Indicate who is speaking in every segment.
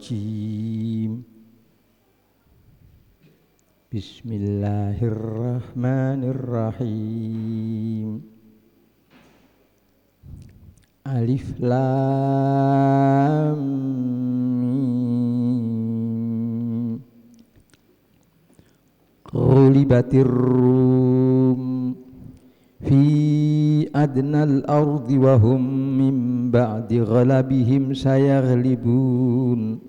Speaker 1: الرجيم بسم الله الرحمن الرحيم ألف لام ميم. غلبت الروم في أدنى الأرض وهم من بعد غلبهم سيغلبون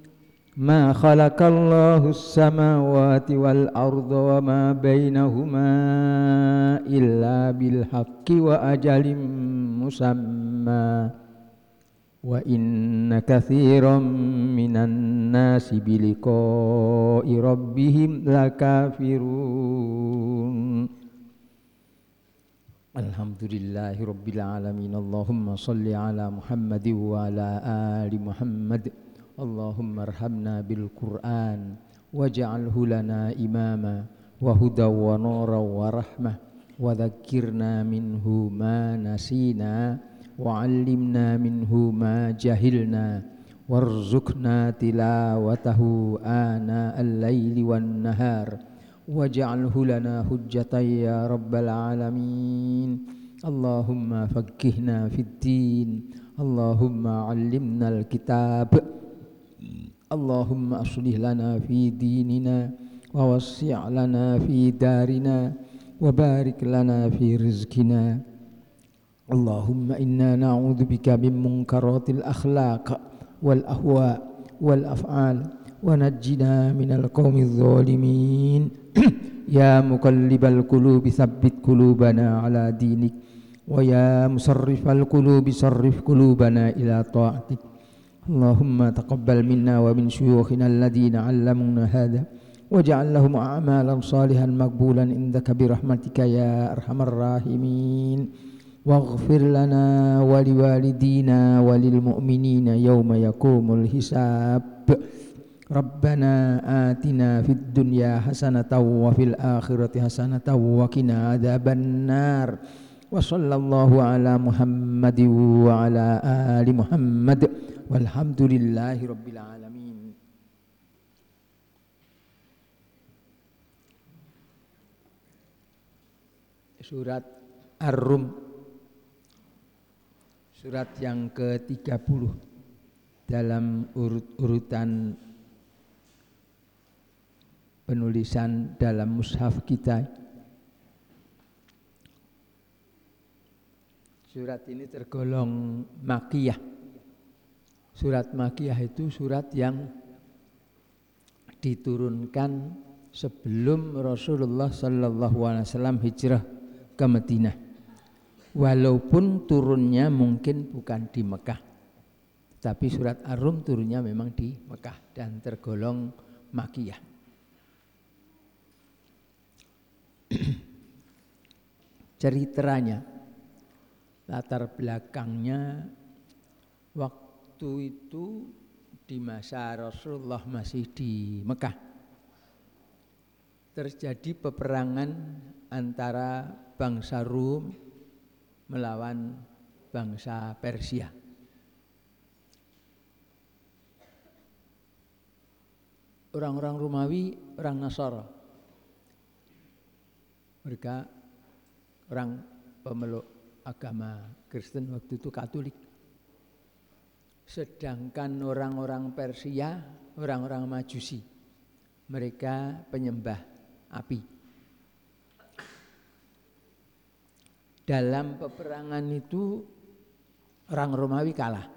Speaker 1: ما خلق الله السماوات والأرض وما بينهما إلا بالحق وأجل مسمى. وإن كثيرا من الناس بلقاء ربهم لكافرون. الحمد لله رب العالمين. اللهم صل على محمد وعلى آل محمد. اللهم ارحمنا بالقرآن واجعله لنا إماما وهدى ونورا ورحمة وذكرنا منه ما نسينا وعلمنا منه ما جهلنا وارزقنا تلاوته آناء الليل والنهار واجعله لنا حجة يا رب العالمين اللهم فقهنا في الدين اللهم علمنا الكتاب اللهم أصلح لنا في ديننا ووسع لنا في دارنا وبارك لنا في رزقنا. اللهم إنا نعوذ بك من منكرات الأخلاق والأهواء والأفعال ونجنا من القوم الظالمين. يا مقلب القلوب ثبت قلوبنا على دينك ويا مصرف القلوب صرف قلوبنا إلى طاعتك. اللهم تقبل منا ومن شيوخنا الذين علمونا هذا واجعل لهم أعمالا صالحا مقبولا عندك برحمتك يا أرحم الراحمين. واغفر لنا ولوالدينا وللمؤمنين يوم يقوم الحساب. ربنا آتنا في الدنيا حسنة وفي الآخرة حسنة وقنا عذاب النار. وصلى الله على محمد وعلى آل محمد. walhamdulillahi rabbil alamin. Surat Ar-Rum. Surat yang ke-30 dalam urut-urutan penulisan dalam mushaf kita. Surat ini tergolong makiyah Surat makiyah itu surat yang diturunkan sebelum Rasulullah Sallallahu Alaihi Wasallam hijrah ke Madinah. Walaupun turunnya mungkin bukan di Mekah, tapi surat Ar-Rum turunnya memang di Mekah dan tergolong makiyah. Ceritanya, latar belakangnya waktu itu di masa Rasulullah masih di Mekah terjadi peperangan antara bangsa Rum melawan bangsa Persia. Orang-orang Romawi, orang Nasara. Mereka orang pemeluk agama Kristen waktu itu Katolik. Sedangkan orang-orang Persia, orang-orang Majusi, mereka penyembah api. dalam peperangan itu orang Romawi kalah.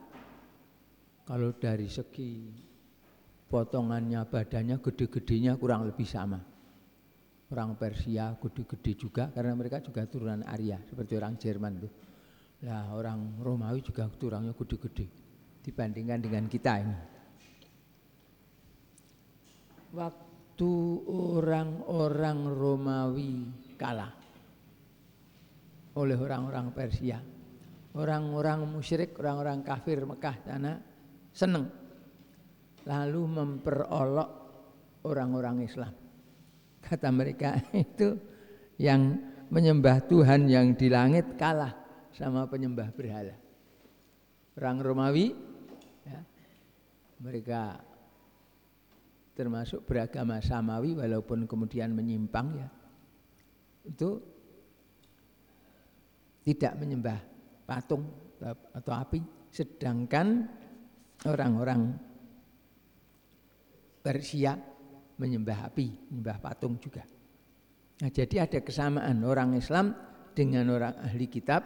Speaker 1: Kalau dari segi potongannya badannya gede-gedenya kurang lebih sama. Orang Persia gede-gede juga karena mereka juga turunan Arya seperti orang Jerman tuh. Nah orang Romawi juga turangnya gede-gede dibandingkan dengan kita ini. Waktu orang-orang Romawi kalah oleh orang-orang Persia, orang-orang musyrik, orang-orang kafir Mekah sana senang lalu memperolok orang-orang Islam. Kata mereka itu yang menyembah Tuhan yang di langit kalah sama penyembah berhala. Orang Romawi, mereka termasuk beragama samawi walaupun kemudian menyimpang ya, itu tidak menyembah patung atau api, sedangkan orang-orang Persia menyembah api, menyembah patung juga. Nah, jadi ada kesamaan orang Islam dengan orang ahli kitab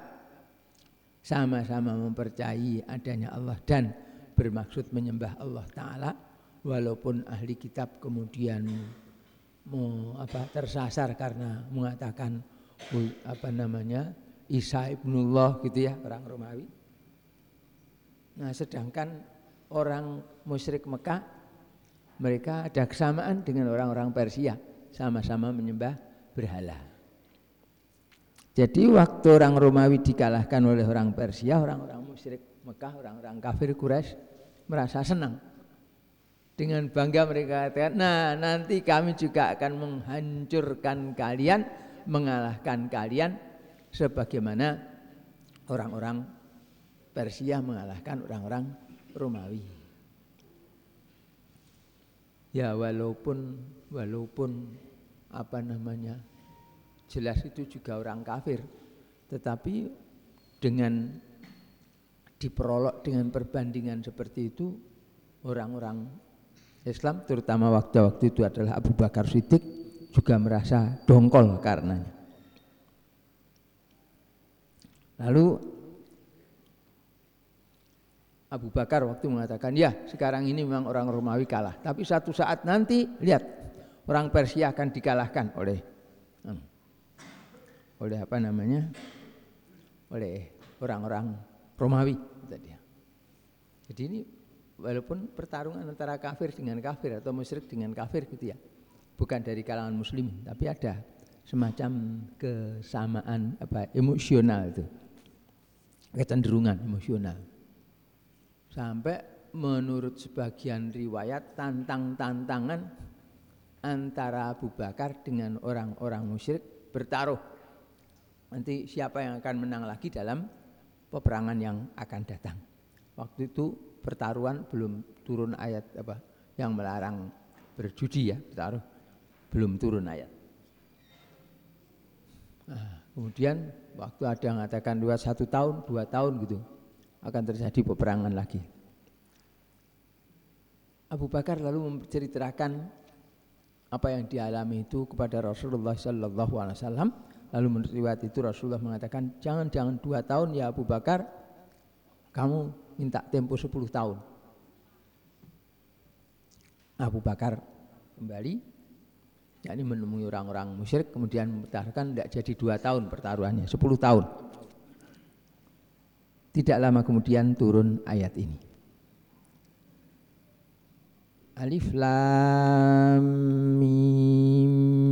Speaker 1: sama-sama mempercayai adanya Allah dan bermaksud menyembah Allah Ta'ala walaupun ahli kitab kemudian mau apa tersasar karena mengatakan apa namanya Isa ibnullah gitu ya orang Romawi. Nah sedangkan orang musyrik Mekah mereka ada kesamaan dengan orang-orang Persia, sama-sama menyembah berhala. Jadi waktu orang Romawi dikalahkan oleh orang Persia, orang-orang musyrik Mekah, orang-orang kafir Quraisy merasa senang. Dengan bangga mereka katakan, nah nanti kami juga akan menghancurkan kalian, mengalahkan kalian sebagaimana orang-orang Persia mengalahkan orang-orang Romawi. Ya walaupun walaupun apa namanya jelas itu juga orang kafir, tetapi dengan diperolok dengan perbandingan seperti itu orang-orang Islam terutama waktu-waktu itu adalah Abu Bakar Siddiq juga merasa dongkol karenanya. Lalu Abu Bakar waktu mengatakan, ya sekarang ini memang orang Romawi kalah. Tapi satu saat nanti, lihat, orang Persia akan dikalahkan oleh hmm, oleh apa namanya? oleh orang-orang Romawi. Jadi ini walaupun pertarungan antara kafir dengan kafir atau musyrik dengan kafir gitu ya. Bukan dari kalangan muslim, tapi ada semacam kesamaan apa emosional itu. Kecenderungan emosional. Sampai menurut sebagian riwayat tantang-tantangan antara Abu Bakar dengan orang-orang musyrik bertaruh. Nanti siapa yang akan menang lagi dalam peperangan yang akan datang. Waktu itu pertaruhan belum turun ayat apa yang melarang berjudi ya, bertaruh belum turun ayat. Nah, kemudian waktu ada yang mengatakan dua satu tahun, dua tahun gitu, akan terjadi peperangan lagi. Abu Bakar lalu menceritakan apa yang dialami itu kepada Rasulullah Sallallahu Alaihi Wasallam. Lalu menurut riwayat itu Rasulullah mengatakan jangan jangan dua tahun ya Abu Bakar, kamu minta tempo sepuluh tahun. Abu Bakar kembali, yakni menemui orang-orang musyrik, kemudian mengatakan tidak jadi dua tahun pertaruhannya, sepuluh tahun. Tidak lama kemudian turun ayat ini. Alif Lam Mim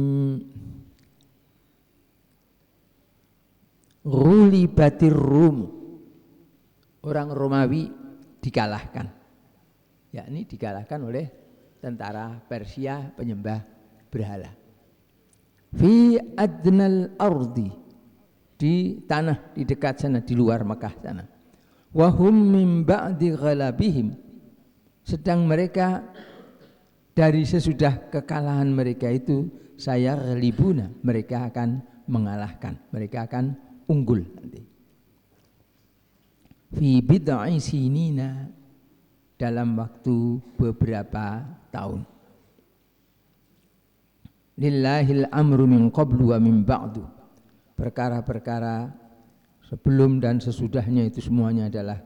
Speaker 1: batir Rum. Orang Romawi dikalahkan. Yakni dikalahkan oleh tentara Persia penyembah berhala. Fi adnal ardi. Di tanah di dekat sana di luar Mekah sana. Wahum min ba'di ghalabihim. Sedang mereka dari sesudah kekalahan mereka itu saya relibuna mereka akan mengalahkan. Mereka akan unggul nanti. Fi bid'i sinina dalam waktu beberapa tahun. Lillahil amru min qablu wa min ba'du. Perkara-perkara sebelum dan sesudahnya itu semuanya adalah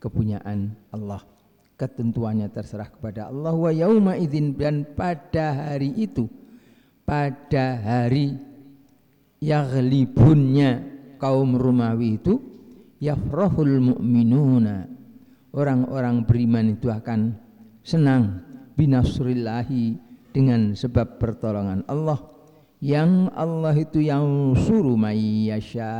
Speaker 1: kepunyaan Allah. Ketentuannya terserah kepada Allah. Wa yauma idzin dan pada hari itu pada hari yaghlibunnya kaum Romawi itu yafrahul mu'minuna. Orang-orang beriman itu akan senang binasrillahi dengan sebab pertolongan Allah. Yang Allah itu yang suruh mayyasha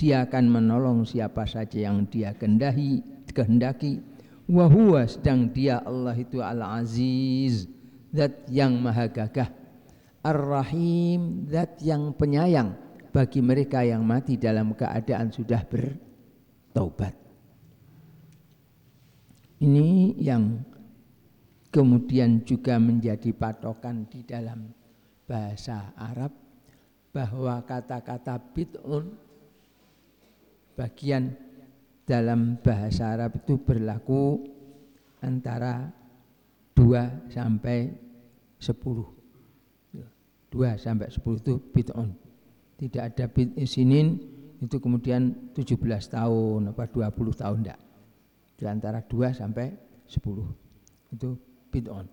Speaker 1: dia akan menolong siapa saja yang dia kehendaki kehendaki. Wa sedang dia Allah itu al-aziz zat yang maha gagah. Ar-rahim zat yang penyayang bagi mereka yang mati dalam keadaan sudah bertaubat ini yang kemudian juga menjadi patokan di dalam bahasa Arab bahwa kata-kata bid'un bagian dalam bahasa Arab itu berlaku antara 2 sampai 10. 2 sampai 10 itu bid'un. Tidak ada bid'isinin itu kemudian 17 tahun apa 20 tahun enggak. Di antara 2 sampai 10. Itu bid'un.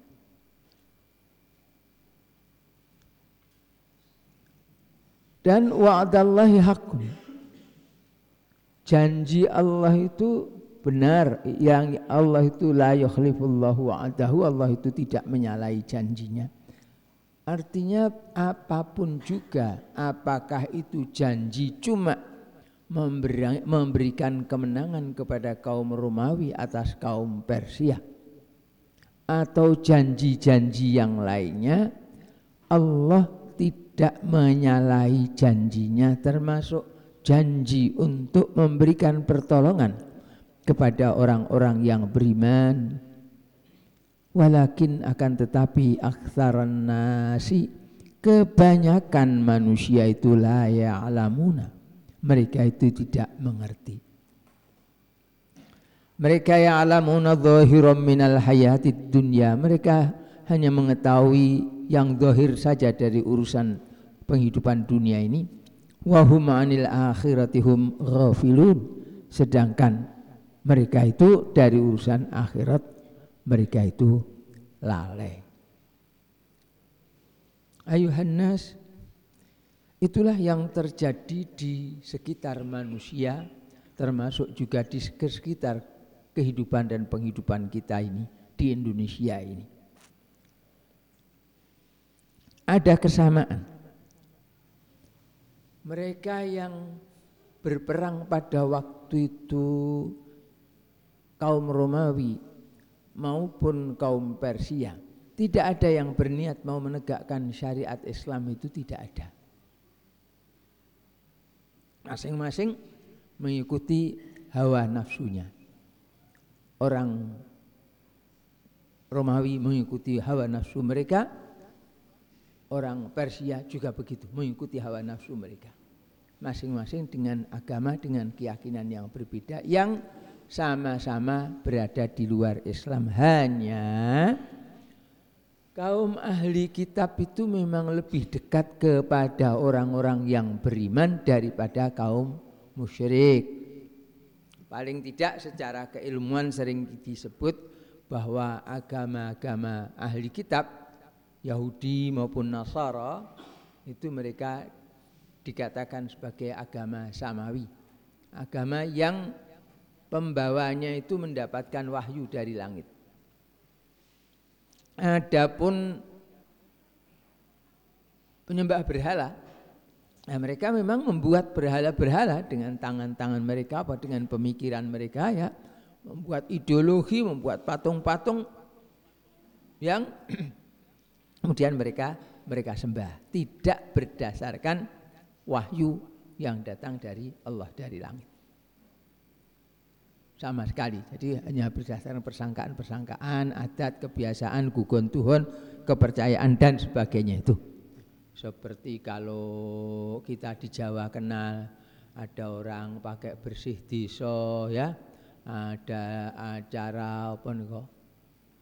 Speaker 1: Dan wa'adallahi hakun. Janji Allah itu benar yang Allah itu la yukhlifullahu wa'adahu Allah itu tidak menyalahi janjinya. Artinya apa pun juga apakah itu janji cuma memberikan kemenangan kepada kaum Romawi atas kaum Persia? Atau janji-janji yang lainnya Allah tidak menyalahi janjinya termasuk janji untuk memberikan pertolongan kepada orang-orang yang beriman walakin akan tetapi aktsaran nasi kebanyakan manusia itu la ya'lamuna mereka itu tidak mengerti mereka yang alamuna zahirum minal hayati dunia. Mereka hanya mengetahui yang zahir saja dari urusan penghidupan dunia ini. Wahum anil akhiratihum ghafilun. Sedangkan mereka itu dari urusan akhirat mereka itu lalai. Nas itulah yang terjadi di sekitar manusia termasuk juga di sekitar kehidupan dan penghidupan kita ini di Indonesia ini. Ada kesamaan. Mereka yang berperang pada waktu itu kaum Romawi maupun kaum Persia tidak ada yang berniat mau menegakkan syariat Islam itu tidak ada. Masing-masing mengikuti hawa nafsunya orang Romawi mengikuti hawa nafsu mereka, orang Persia juga begitu, mengikuti hawa nafsu mereka. Masing-masing dengan agama, dengan keyakinan yang berbeda, yang sama-sama berada di luar Islam. Hanya kaum ahli kitab itu memang lebih dekat kepada orang-orang yang beriman daripada kaum musyrik. Paling tidak secara keilmuan sering disebut bahwa agama-agama ahli kitab Yahudi maupun Nasara itu mereka dikatakan sebagai agama samawi. Agama yang pembawanya itu mendapatkan wahyu dari langit. Adapun penyembah berhala Nah, mereka memang membuat berhala-berhala dengan tangan-tangan mereka apa dengan pemikiran mereka ya, membuat ideologi, membuat patung-patung yang kemudian mereka mereka sembah, tidak berdasarkan wahyu yang datang dari Allah dari langit. Sama sekali. Jadi hanya berdasarkan persangkaan-persangkaan, adat, kebiasaan, gugon Tuhan, kepercayaan dan sebagainya itu. Seperti kalau kita di Jawa kenal ada orang pakai bersih diso ya, ada acara apa nih kok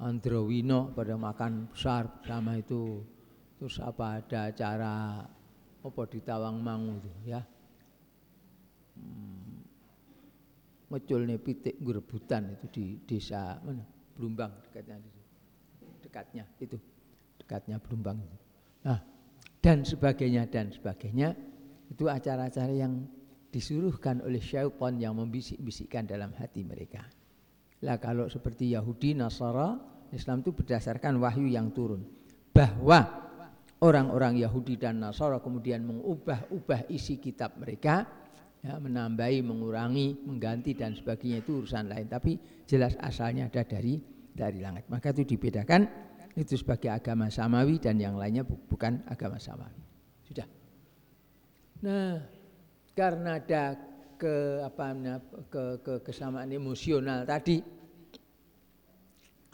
Speaker 1: Androwino pada makan besar sama itu. Terus apa ada acara apa di Tawangmangu itu ya. Ngeculne pitik rebutan itu di desa mana Blumbang dekatnya dekatnya itu dekatnya Blumbang. Nah, dan sebagainya dan sebagainya itu acara-acara yang disuruhkan oleh syaitan yang membisik-bisikkan dalam hati mereka. Lah kalau seperti Yahudi, Nasara, Islam itu berdasarkan wahyu yang turun. Bahwa orang-orang Yahudi dan Nasara kemudian mengubah-ubah isi kitab mereka, ya, menambahi, mengurangi, mengganti dan sebagainya itu urusan lain. Tapi jelas asalnya ada dari dari langit. Maka itu dibedakan itu sebagai agama samawi dan yang lainnya bukan agama samawi. Sudah. Nah, karena ada ke apa ke, ke kesamaan emosional tadi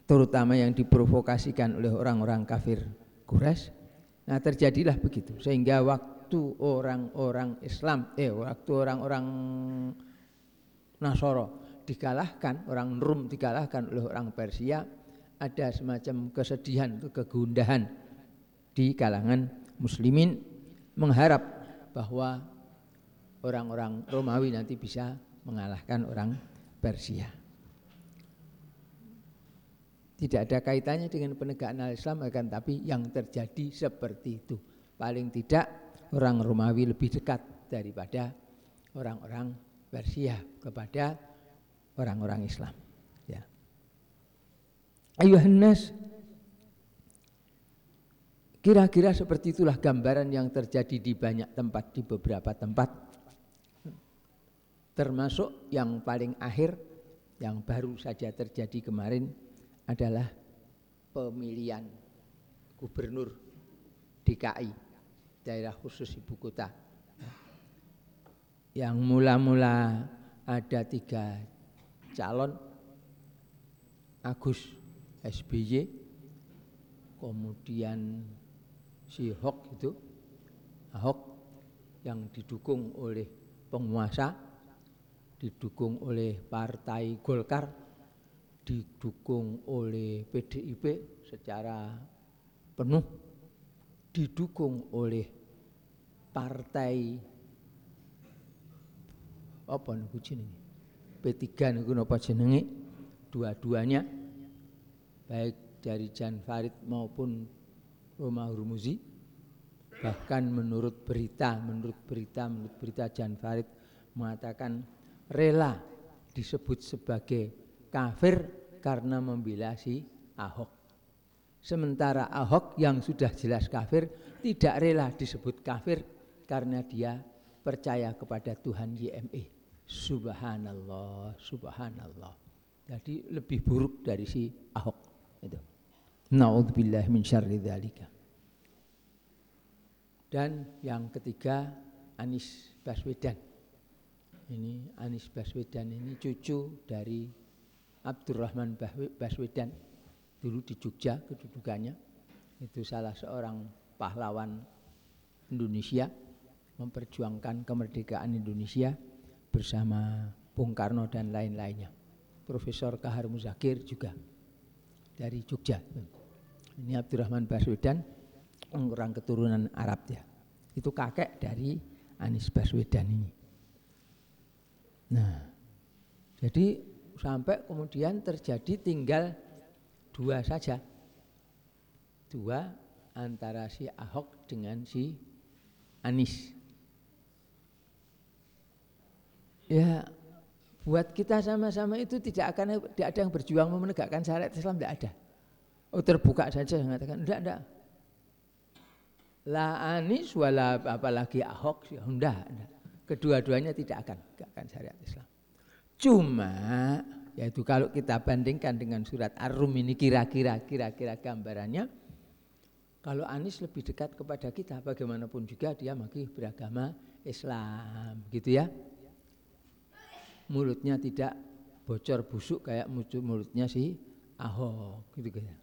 Speaker 1: terutama yang diprovokasikan oleh orang-orang kafir Quraisy nah terjadilah begitu sehingga waktu orang-orang Islam eh waktu orang-orang Nasoro dikalahkan orang Rum dikalahkan oleh orang Persia ada semacam kesedihan kegundahan di kalangan muslimin mengharap bahwa orang-orang Romawi nanti bisa mengalahkan orang Persia. Tidak ada kaitannya dengan penegakan Islam akan tapi yang terjadi seperti itu. Paling tidak orang Romawi lebih dekat daripada orang-orang Persia kepada orang-orang Islam. Ya. Ayuhan Kira-kira seperti itulah gambaran yang terjadi di banyak tempat, di beberapa tempat Termasuk yang paling akhir yang baru saja terjadi kemarin adalah pemilihan gubernur DKI daerah khusus ibu kota. Yang mula-mula ada tiga calon Agus SBY kemudian si Hok itu Ahok yang didukung oleh penguasa didukung oleh Partai Golkar, didukung oleh PDIP secara penuh, didukung oleh partai apa niku jenenge? P3 niku napa jenenge? Dua-duanya baik dari Jan Farid maupun Roma Hurmuzi bahkan menurut berita menurut berita menurut berita Jan Farid mengatakan rela disebut sebagai kafir karena membela si Ahok. Sementara Ahok yang sudah jelas kafir tidak rela disebut kafir karena dia percaya kepada Tuhan YME. Subhanallah, subhanallah. Jadi lebih buruk dari si Ahok itu. Nauzubillah min syarri dzalika. Dan yang ketiga Anis Baswedan ini Anies Baswedan ini cucu dari Abdurrahman Baswedan dulu di Jogja kedudukannya itu salah seorang pahlawan Indonesia memperjuangkan kemerdekaan Indonesia bersama Bung Karno dan lain-lainnya Profesor Kahar Muzakir juga dari Jogja ini Abdurrahman Baswedan orang keturunan Arab ya itu kakek dari Anies Baswedan ini Nah, jadi sampai kemudian terjadi tinggal dua saja. Dua antara si Ahok dengan si Anis. Ya, buat kita sama-sama itu tidak akan tidak ada yang berjuang menegakkan syariat Islam tidak ada. Oh terbuka saja mengatakan tidak tidak. La Anis wala apalagi Ahok sih enggak. Kedua-duanya tidak akan tegakkan syariat Islam. Cuma yaitu kalau kita bandingkan dengan surat Ar-Rum ini kira-kira kira-kira gambarannya kalau Anies lebih dekat kepada kita bagaimanapun juga dia masih beragama Islam gitu ya. Mulutnya tidak bocor busuk kayak mulutnya si Ahok gitu ya.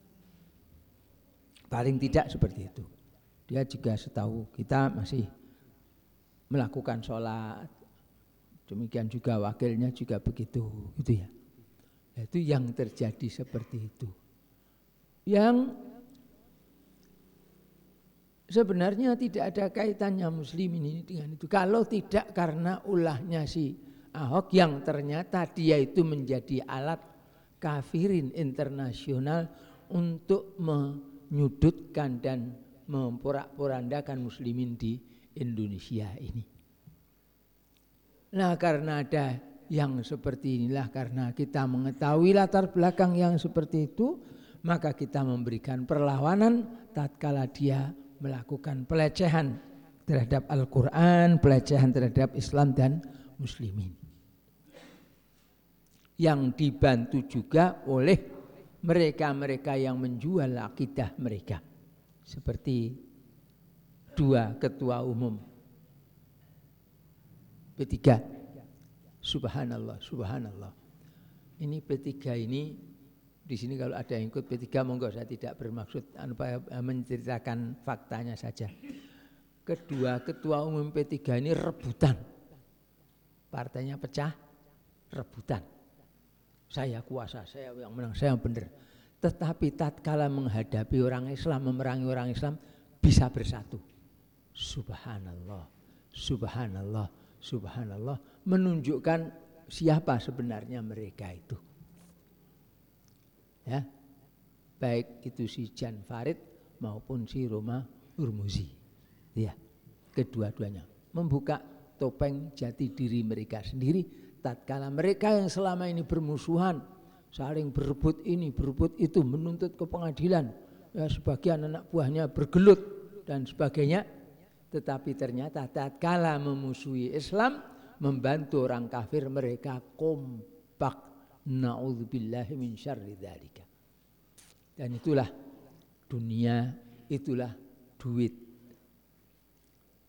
Speaker 1: Paling tidak seperti itu. Dia juga setahu kita masih melakukan sholat. Demikian juga wakilnya juga begitu, gitu ya. Nah, itu yang terjadi seperti itu. Yang sebenarnya tidak ada kaitannya muslim ini dengan itu. Kalau tidak karena ulahnya si Ahok yang ternyata dia itu menjadi alat kafirin internasional untuk menyudutkan dan memporak-porandakan muslimin di Indonesia ini. Nah karena ada yang seperti inilah karena kita mengetahui latar belakang yang seperti itu maka kita memberikan perlawanan tatkala dia melakukan pelecehan terhadap Al-Quran, pelecehan terhadap Islam dan muslimin. Yang dibantu juga oleh mereka-mereka yang menjual akidah mereka. Seperti dua ketua umum P3. Subhanallah, subhanallah. Ini P3 ini di sini kalau ada yang ikut P3 monggo saya tidak bermaksud anu, menceritakan faktanya saja. Kedua ketua umum P3 ini rebutan. Partainya pecah, rebutan. Saya kuasa, saya yang menang, saya yang benar. Tetapi tatkala menghadapi orang Islam, memerangi orang Islam bisa bersatu. Subhanallah, subhanallah, subhanallah menunjukkan siapa sebenarnya mereka itu ya baik itu si Jan Farid maupun si Roma Urmuzi ya kedua-duanya membuka topeng jati diri mereka sendiri tatkala mereka yang selama ini bermusuhan saling berebut ini berebut itu menuntut ke pengadilan ya sebagian anak buahnya bergelut dan sebagainya tetapi ternyata tatkala memusuhi Islam membantu orang kafir mereka kompak Na'udzubillahi min. Dan itulah dunia, itulah duit.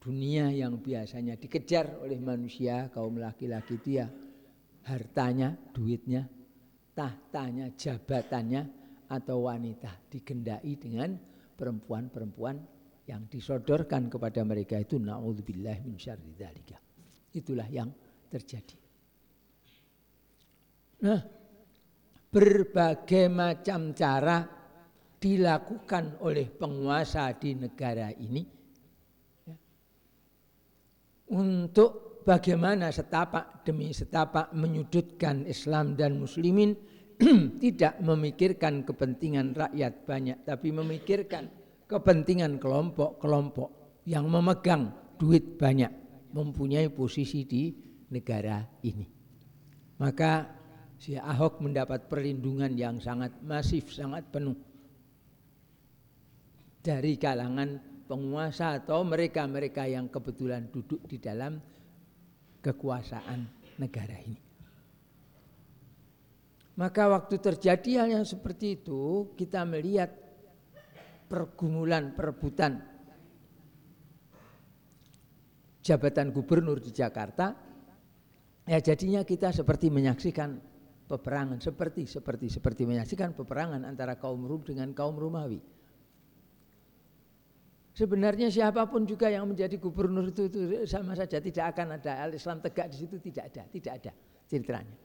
Speaker 1: Dunia yang biasanya dikejar oleh manusia, kaum laki-laki itu ya hartanya, duitnya, tahtanya, jabatannya, atau wanita digendai dengan perempuan-perempuan yang disodorkan kepada mereka itu naudzubillah min. Itulah yang terjadi. Nah, berbagai macam cara dilakukan oleh penguasa di negara ini untuk bagaimana setapak demi setapak menyudutkan Islam dan Muslimin tidak memikirkan kepentingan rakyat banyak, tapi memikirkan kepentingan kelompok-kelompok yang memegang duit banyak, mempunyai posisi di negara ini. Maka si Ahok mendapat perlindungan yang sangat masif, sangat penuh dari kalangan penguasa atau mereka-mereka yang kebetulan duduk di dalam kekuasaan negara ini. Maka waktu terjadi hal yang seperti itu, kita melihat pergumulan, perebutan jabatan gubernur di Jakarta, ya jadinya kita seperti menyaksikan peperangan seperti seperti seperti menyaksikan peperangan antara kaum Rum dengan kaum Romawi. Sebenarnya siapa pun juga yang menjadi gubernur itu, itu sama saja tidak akan ada al Islam tegak di situ tidak ada, tidak ada ceritanya.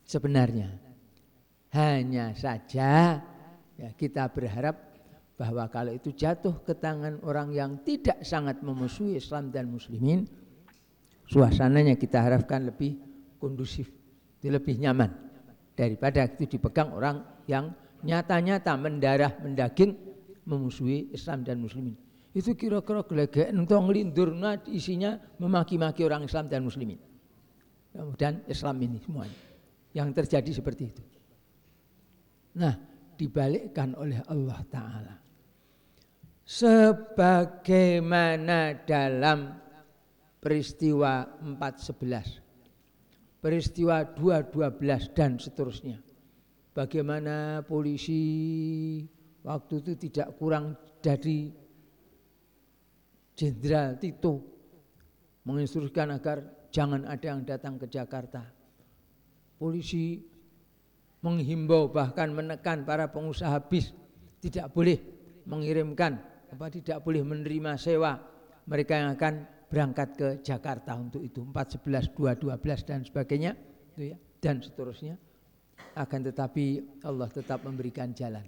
Speaker 1: Sebenarnya hanya saja ya kita berharap bahwa kalau itu jatuh ke tangan orang yang tidak sangat memusuhi Islam dan muslimin, suasananya kita harapkan lebih kondusif, lebih nyaman daripada itu dipegang orang yang nyata-nyata mendarah mendaging memusuhi Islam dan muslimin. Itu kira-kira gelegean untuk ngelindur nah, isinya memaki-maki orang Islam dan muslimin. Dan Islam ini semuanya. Yang terjadi seperti itu. Nah, dibalikkan oleh Allah Ta'ala. Sebagaimana dalam peristiwa 411 peristiwa 212 dan seterusnya. Bagaimana polisi waktu itu tidak kurang dari Jenderal Tito menginstruksikan agar jangan ada yang datang ke Jakarta. Polisi menghimbau bahkan menekan para pengusaha bis tidak boleh mengirimkan apa tidak boleh menerima sewa. Mereka yang akan berangkat ke Jakarta untuk itu 411 212 dan sebagainya itu ya dan seterusnya. Akan tetapi Allah tetap memberikan jalan.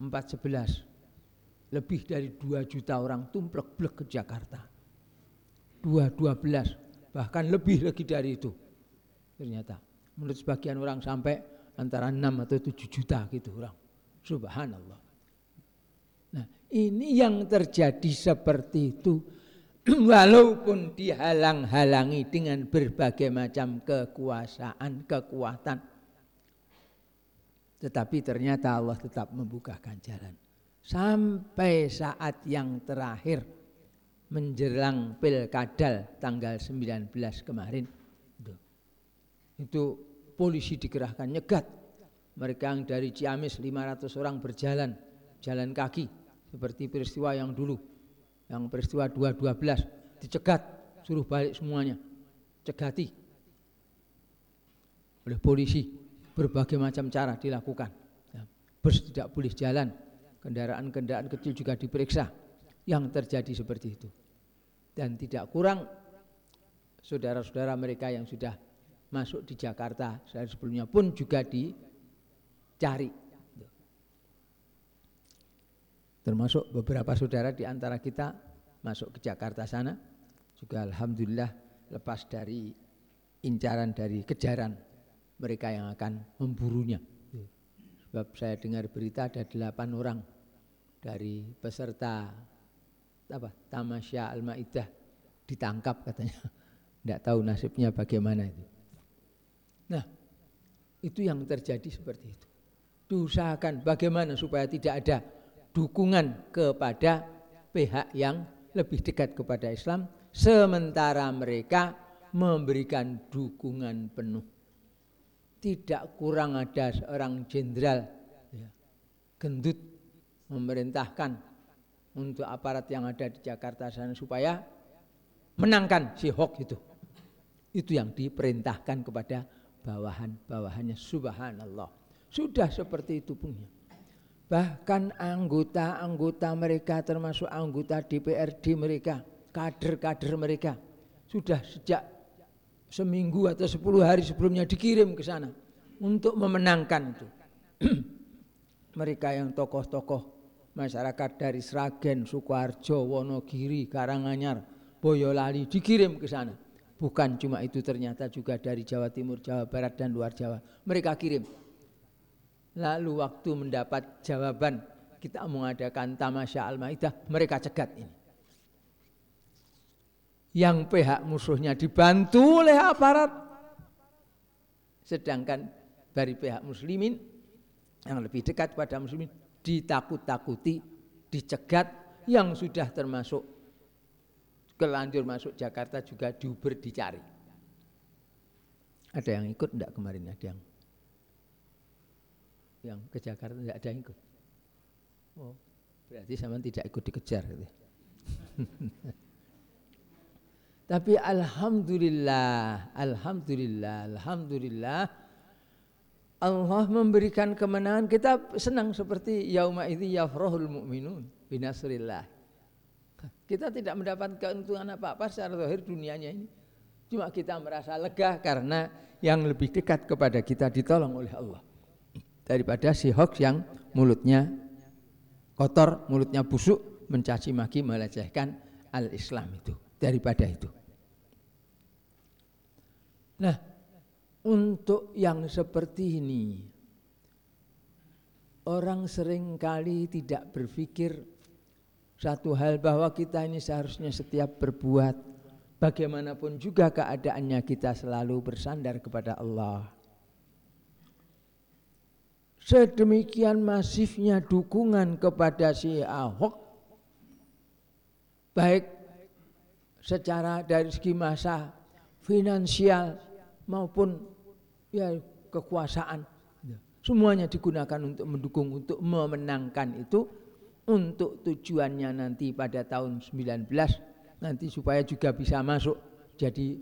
Speaker 1: 411 lebih dari 2 juta orang tumplek blek ke Jakarta. 212 bahkan lebih lagi dari itu. Ternyata menurut sebagian orang sampai antara 6 atau 7 juta gitu orang. Subhanallah. Nah ini yang terjadi seperti itu. Walaupun dihalang-halangi dengan berbagai macam kekuasaan, kekuatan. Tetapi ternyata Allah tetap membukakan jalan. Sampai saat yang terakhir menjelang pilkadal tanggal 19 kemarin. Itu, itu polisi dikerahkan nyegat. Mereka yang dari Ciamis 500 orang berjalan, jalan kaki. Seperti peristiwa yang dulu yang peristiwa 212 dicegat suruh balik semuanya cegati oleh polisi berbagai macam cara dilakukan ya, bus tidak boleh jalan kendaraan-kendaraan kecil juga diperiksa yang terjadi seperti itu dan tidak kurang saudara-saudara mereka yang sudah masuk di Jakarta sebelumnya pun juga dicari termasuk beberapa saudara di antara kita masuk ke Jakarta sana juga alhamdulillah lepas dari incaran dari kejaran mereka yang akan memburunya. Sebab saya dengar berita ada delapan orang dari peserta apa Tamasya Al-Maidah ditangkap katanya. Tidak tahu nasibnya bagaimana itu. Nah, itu yang terjadi seperti itu. Diusahakan bagaimana supaya tidak ada dukungan kepada pihak yang lebih dekat kepada Islam sementara mereka memberikan dukungan penuh. Tidak kurang ada seorang jenderal ya, gendut memerintahkan untuk aparat yang ada di Jakarta sana supaya menangkan si Hok itu. Itu yang diperintahkan kepada bawahan-bawahannya subhanallah. Sudah seperti itu punya. Bahkan anggota-anggota mereka termasuk anggota DPRD mereka, kader-kader mereka sudah sejak seminggu atau sepuluh hari sebelumnya dikirim ke sana untuk memenangkan itu. mereka yang tokoh-tokoh masyarakat dari Sragen, Sukoharjo, Wonogiri, Karanganyar, Boyolali dikirim ke sana. Bukan cuma itu ternyata juga dari Jawa Timur, Jawa Barat dan luar Jawa. Mereka kirim Lalu waktu mendapat jawaban kita mengadakan tamasya al-maidah, mereka cegat ini. Yang pihak musuhnya dibantu oleh aparat, sedangkan dari pihak muslimin yang lebih dekat pada muslimin ditakut-takuti, dicegat yang sudah termasuk kelanjur masuk Jakarta juga diuber dicari. Ada yang ikut enggak kemarin ada yang yang ke Jakarta tidak ada yang ikut. Oh, berarti sama tidak ikut dikejar. Gitu. Tapi alhamdulillah, alhamdulillah, alhamdulillah Allah memberikan kemenangan kita senang seperti yauma idzi yafrahul mu'minun binasrillah. Kita tidak mendapat keuntungan apa-apa secara zahir dunianya ini. Cuma kita merasa lega karena yang lebih dekat kepada kita ditolong oleh Allah daripada si hoax yang mulutnya kotor, mulutnya busuk, mencaci maki, melecehkan al-Islam itu. Daripada itu. Nah, untuk yang seperti ini, orang sering kali tidak berpikir satu hal bahwa kita ini seharusnya setiap berbuat bagaimanapun juga keadaannya kita selalu bersandar kepada Allah. Sedemikian masifnya dukungan kepada si Ahok baik secara dari segi masa finansial maupun ya kekuasaan. Semuanya digunakan untuk mendukung untuk memenangkan itu untuk tujuannya nanti pada tahun 19 nanti supaya juga bisa masuk jadi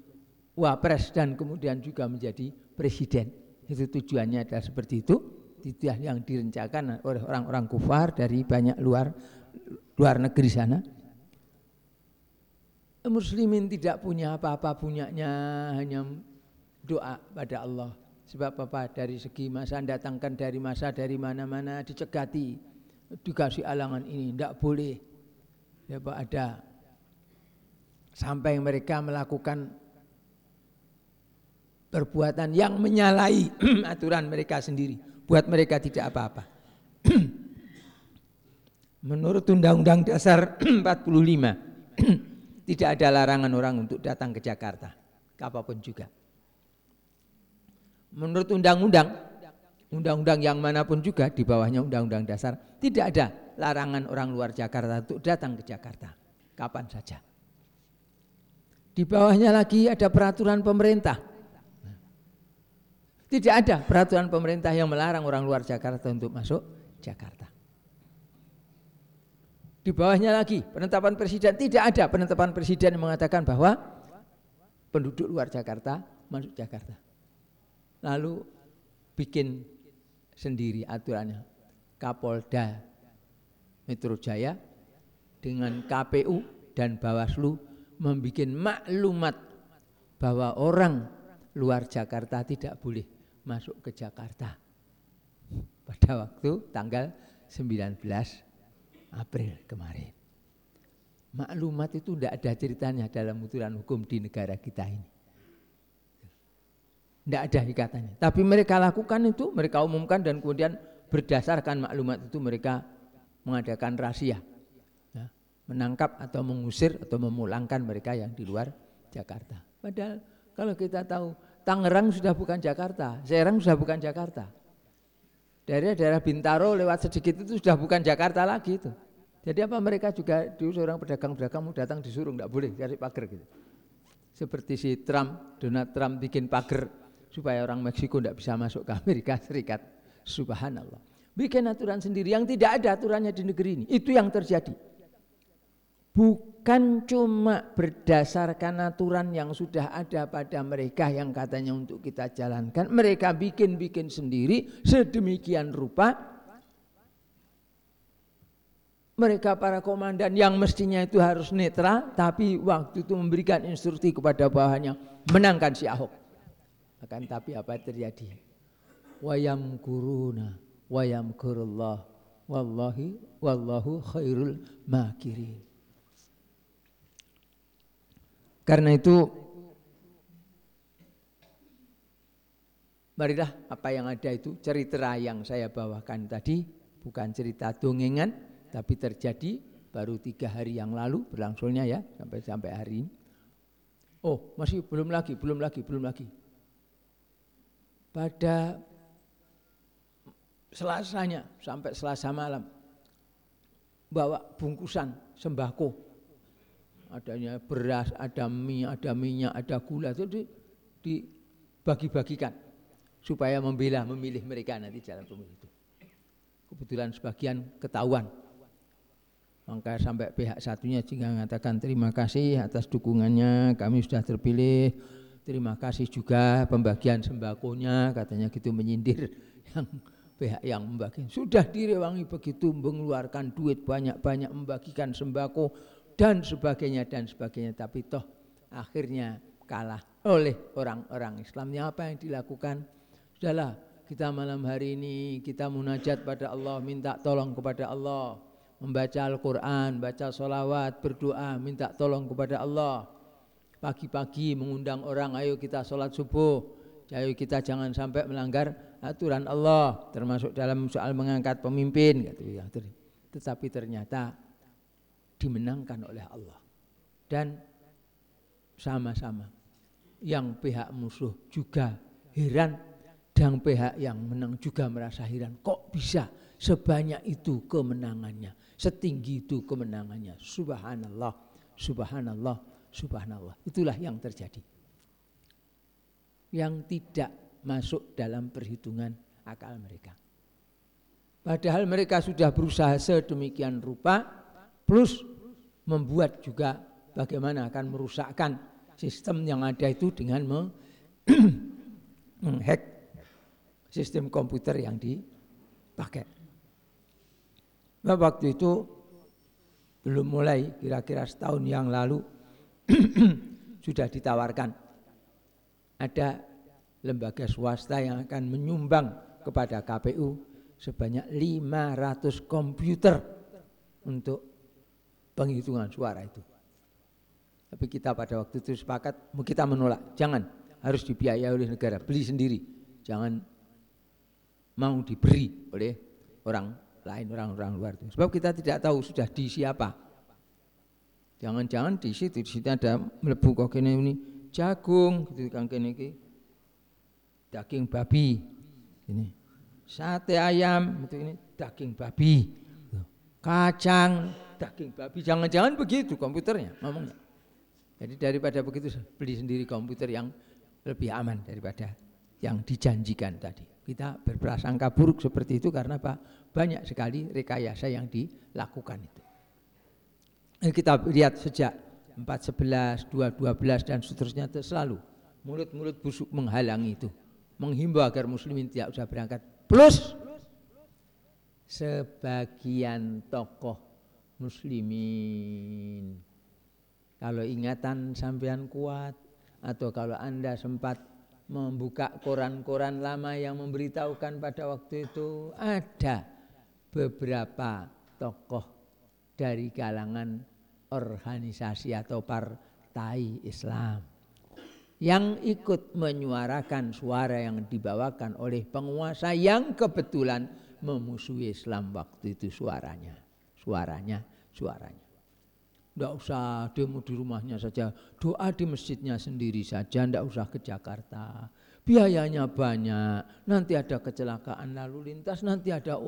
Speaker 1: wapres dan kemudian juga menjadi presiden. Itu tujuannya adalah seperti itu. Itu yang direncanakan oleh orang-orang kufar dari banyak luar luar negeri sana. Muslimin tidak punya apa-apa, punyanya hanya doa pada Allah. Sebab apa? Dari segi masa datangkan dari masa dari mana-mana dicegati, dikasih alangan ini, tidak boleh. Ya Pak ada sampai mereka melakukan perbuatan yang menyalahi aturan mereka sendiri. Buat mereka tidak apa-apa. Menurut Undang-Undang Dasar 45, tidak ada larangan orang untuk datang ke Jakarta, apa pun juga. Menurut undang-undang, undang-undang yang mana pun juga di bawahnya Undang-Undang Dasar, tidak ada larangan orang luar Jakarta untuk datang ke Jakarta, kapan saja. Di bawahnya lagi ada peraturan pemerintah. Tidak ada peraturan pemerintah yang melarang orang luar Jakarta untuk masuk Jakarta. Di bawahnya lagi penetapan presiden tidak ada penetapan presiden yang mengatakan bahwa penduduk luar Jakarta masuk Jakarta. Lalu bikin sendiri aturannya. Kapolda Metro Jaya dengan KPU dan Bawaslu membuat maklumat bahwa orang luar Jakarta tidak boleh masuk ke Jakarta pada waktu tanggal 19 April kemarin. Maklumat itu tidak ada ceritanya dalam aturan hukum di negara kita ini. Tidak ada ikatannya. Tapi mereka lakukan itu, mereka umumkan dan kemudian berdasarkan maklumat itu mereka mengadakan rahasia menangkap atau mengusir atau memulangkan mereka yang di luar Jakarta. Padahal kalau kita tahu Tangerang sudah bukan Jakarta, Serang sudah bukan Jakarta. Daerah-daerah Bintaro lewat sedikit itu sudah bukan Jakarta lagi itu. Jadi apa mereka juga di seorang pedagang-pedagang mau datang disuruh nggak boleh cari pagar gitu. Seperti si Trump, Donald Trump bikin pagar supaya orang Meksiko tidak bisa masuk ke Amerika Serikat. Subhanallah. Bikin aturan sendiri yang tidak ada aturannya di negeri ini. Itu yang terjadi bukan cuma berdasarkan aturan yang sudah ada pada mereka yang katanya untuk kita jalankan, mereka bikin-bikin sendiri sedemikian rupa. Mereka para komandan yang mestinya itu harus netral, tapi waktu itu memberikan instruksi kepada bawahannya menangkan si Ahok. Akan tapi apa yang terjadi? Wayam kuruna, wayam kurullah, wallahi wallahu khairul makirin. Karena itu marilah apa yang ada itu cerita yang saya bawakan tadi bukan cerita dongengan tapi terjadi baru tiga hari yang lalu berlangsungnya ya sampai sampai hari ini. Oh masih belum lagi, belum lagi, belum lagi. Pada selasanya sampai selasa malam bawa bungkusan sembako adanya beras, ada mie, ada minyak, ada gula itu dibagi-bagikan supaya membela memilih mereka nanti dalam pemilu itu. Kebetulan sebagian ketahuan. Maka sampai pihak satunya juga mengatakan terima kasih atas dukungannya, kami sudah terpilih. Terima kasih juga pembagian sembakonya, katanya gitu menyindir yang pihak yang membagi. Sudah direwangi begitu mengeluarkan duit banyak-banyak membagikan sembako dan sebagainya dan sebagainya. Tapi toh akhirnya kalah oleh orang-orang Islamnya apa yang dilakukan? Sudahlah kita malam hari ini kita munajat pada Allah minta tolong kepada Allah. Membaca Al-Quran, baca sholawat, berdoa, minta tolong kepada Allah pagi-pagi mengundang orang ayo kita sholat subuh ayo kita jangan sampai melanggar aturan Allah termasuk dalam soal mengangkat pemimpin gitu ya. tetapi ternyata dimenangkan oleh Allah. Dan sama-sama yang pihak musuh juga heran dan pihak yang menang juga merasa heran. Kok bisa sebanyak itu kemenangannya, setinggi itu kemenangannya. Subhanallah, subhanallah, subhanallah. Itulah yang terjadi. Yang tidak masuk dalam perhitungan akal mereka. Padahal mereka sudah berusaha sedemikian rupa plus membuat juga bagaimana akan merusakkan sistem yang ada itu dengan menghack sistem komputer yang dipakai. Nah, waktu itu belum mulai kira-kira setahun yang lalu sudah ditawarkan ada lembaga swasta yang akan menyumbang kepada KPU sebanyak 500 komputer untuk penghitungan suara itu. Tapi kita pada waktu itu sepakat, kita menolak. Jangan, harus dibiayai oleh negara, beli sendiri. Jangan mau diberi oleh orang lain, orang-orang luar itu. Sebab kita tidak tahu sudah di siapa. Jangan-jangan di situ, di situ ada melebu kok ini, ini jagung, gitu kan kene iki. Daging babi. Ini. Sate ayam, itu ini daging babi. Kacang, daging babi. Jangan-jangan begitu komputernya ngomongnya. Jadi daripada begitu beli sendiri komputer yang lebih aman daripada yang dijanjikan tadi. Kita berprasangka buruk seperti itu karena apa? Banyak sekali rekayasa yang dilakukan itu. Kita lihat sejak 411, 212 dan seterusnya itu selalu mulut-mulut busuk menghalangi itu. Menghimbau agar muslimin tidak usah berangkat. Plus sebagian tokoh muslimin kalau ingatan sampean kuat atau kalau Anda sempat membuka koran-koran lama yang memberitahukan pada waktu itu ada beberapa tokoh dari kalangan organisasi atau partai Islam yang ikut menyuarakan suara yang dibawakan oleh penguasa yang kebetulan memusuhi Islam waktu itu suaranya suaranya suaranya tidak usah demo di rumahnya saja, doa di masjidnya sendiri saja, tidak usah ke Jakarta. Biayanya banyak, nanti ada kecelakaan lalu lintas, nanti ada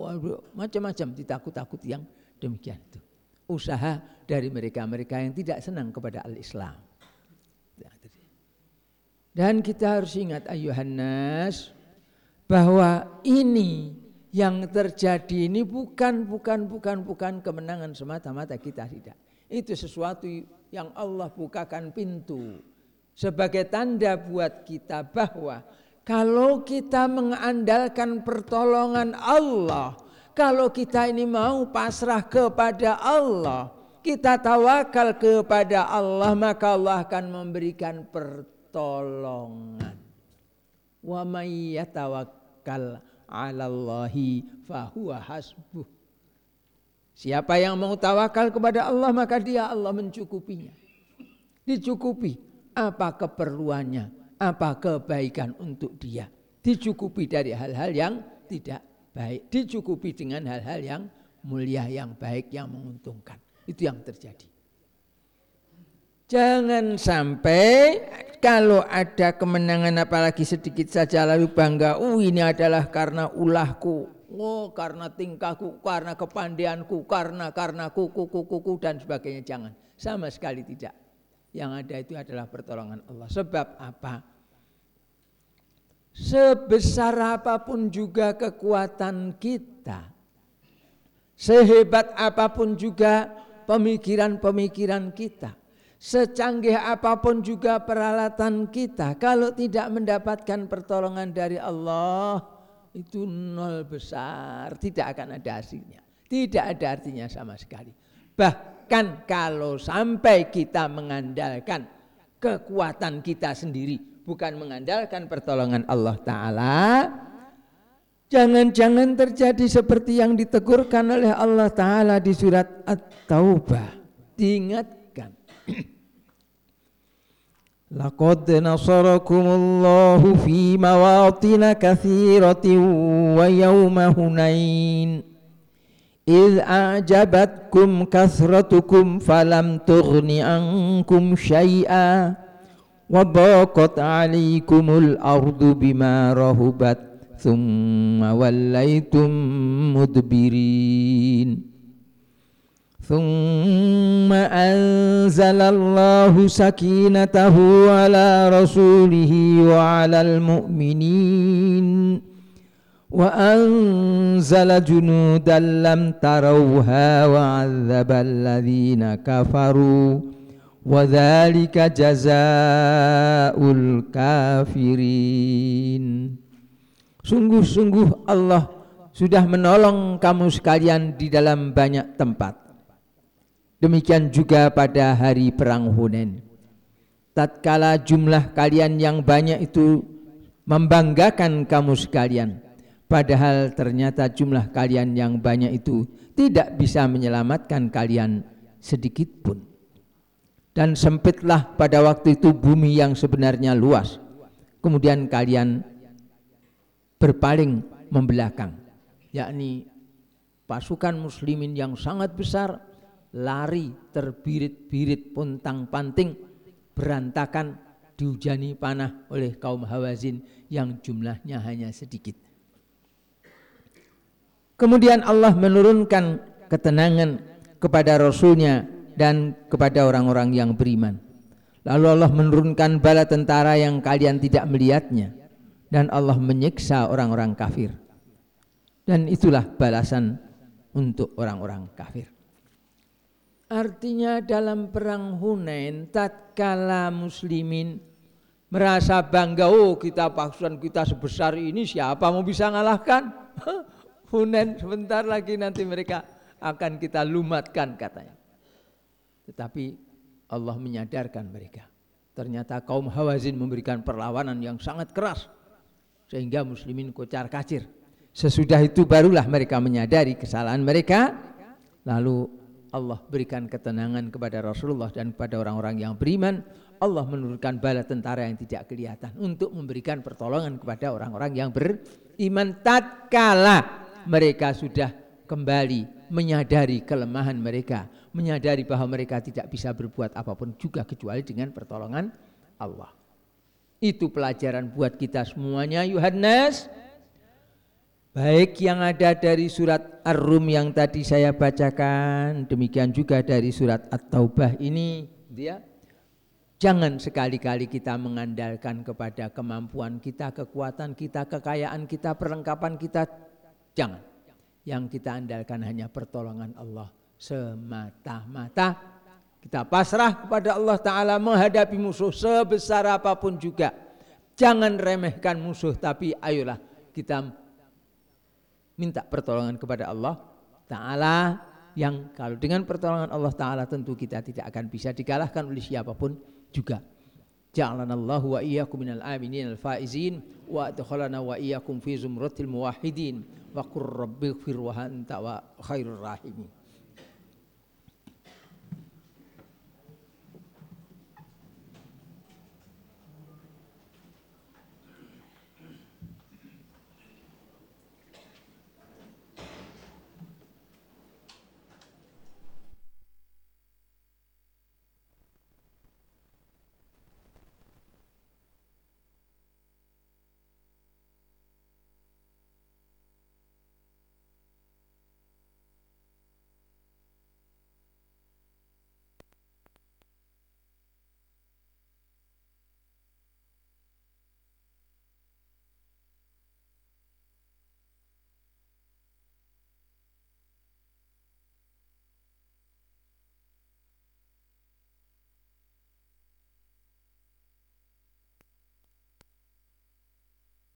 Speaker 1: macam-macam ditakut-takut yang demikian itu. Usaha dari mereka-mereka yang tidak senang kepada al-Islam. Dan kita harus ingat ayuhannas bahwa ini yang terjadi ini bukan bukan bukan bukan kemenangan semata-mata kita tidak itu sesuatu yang Allah bukakan pintu sebagai tanda buat kita bahwa kalau kita mengandalkan pertolongan Allah, kalau kita ini mau pasrah kepada Allah, kita tawakal kepada Allah, maka Allah akan memberikan pertolongan. Wa may yatawakkal 'ala Allahi fahuwa hasbuh. Siapa yang mau tawakal kepada Allah maka dia Allah mencukupinya. Dicukupi apa keperluannya, apa kebaikan untuk dia. Dicukupi dari hal-hal yang tidak baik, dicukupi dengan hal-hal yang mulia, yang baik, yang menguntungkan. Itu yang terjadi. Jangan sampai kalau ada kemenangan apalagi sedikit saja lalu bangga, oh ini adalah karena ulahku, Oh karena tingkahku, karena kepandaianku, karena karena kuku kuku kuku dan sebagainya jangan. Sama sekali tidak. Yang ada itu adalah pertolongan Allah. Sebab apa? Sebesar apa pun juga kekuatan kita, sehebat apa pun juga pemikiran-pemikiran kita, secanggih apa pun juga peralatan kita, kalau tidak mendapatkan pertolongan dari Allah, itu nol besar, tidak akan ada hasilnya. Tidak ada artinya sama sekali. Bahkan kalau sampai kita mengandalkan kekuatan kita sendiri, bukan mengandalkan pertolongan Allah Ta'ala, jangan-jangan terjadi seperti yang ditegurkan oleh Allah Ta'ala di surat At-Taubah. Diingatkan. لقد نصركم الله في مواطن كثيرة ويوم هنين إذ أعجبتكم كثرتكم فلم تغن عنكم شيئا وضاقت عليكم الأرض بما رهبت ثم وليتم مدبرين. ثم أنزل الله سكينته على رسوله وعلى المؤمنين. وأنزل جنودا لم تروها وعذب الذين كفروا. وذلك جزاء الكافرين Sungguh-sungguh Allah sudah menolong kamu sekalian di dalam banyak tempat Demikian juga pada hari perang Hunain. Tatkala jumlah kalian yang banyak itu membanggakan kamu sekalian, padahal ternyata jumlah kalian yang banyak itu tidak bisa menyelamatkan kalian sedikit pun. Dan sempitlah pada waktu itu bumi yang sebenarnya luas. kemudian kalian berpaling membelakang yakni pasukan muslimin yang sangat besar lari terbirit-birit puntang-panting berantakan dihujani panah oleh kaum Hawazin yang jumlahnya hanya sedikit. Kemudian Allah menurunkan ketenangan kepada Rasulnya dan kepada orang-orang yang beriman. Lalu Allah menurunkan bala tentara yang kalian tidak melihatnya. Dan Allah menyiksa orang-orang kafir. Dan itulah balasan untuk orang-orang kafir. Artinya dalam perang Hunain tatkala muslimin merasa bangga oh kita pasukan kita sebesar ini siapa mau bisa ngalahkan Hunain sebentar lagi nanti mereka akan kita lumatkan katanya. Tetapi Allah menyadarkan mereka. Ternyata kaum Hawazin memberikan perlawanan yang sangat keras sehingga muslimin kocar kacir. Sesudah itu barulah mereka menyadari kesalahan mereka lalu Allah berikan ketenangan kepada Rasulullah dan kepada orang-orang yang beriman Allah menurunkan bala tentara yang tidak kelihatan untuk memberikan pertolongan kepada orang-orang yang beriman tatkala mereka sudah kembali menyadari kelemahan mereka, menyadari bahwa mereka tidak bisa berbuat apa pun juga kecuali dengan pertolongan Allah. Itu pelajaran buat kita semuanya Yohanes. Baik yang ada dari surat Ar-Rum yang tadi saya bacakan, demikian juga dari surat At-Taubah ini dia Jangan sekali-kali kita mengandalkan kepada kemampuan kita, kekuatan kita, kekayaan kita, perlengkapan kita. Jangan. Yang kita andalkan hanya pertolongan Allah semata-mata. Kita pasrah kepada Allah Ta'ala menghadapi musuh sebesar apa pun juga. Jangan remehkan musuh tapi ayolah kita minta pertolongan kepada Allah Ta'ala yang kalau dengan pertolongan Allah Ta'ala tentu kita tidak akan bisa dikalahkan oleh siapa pun juga. Ja'alana Allah wa iyyakum minal aminin al faizin wa adkhalana wa iyyakum fi zumratil muwahhidin wa qur rabbighfir wa anta wa khairur rahimin.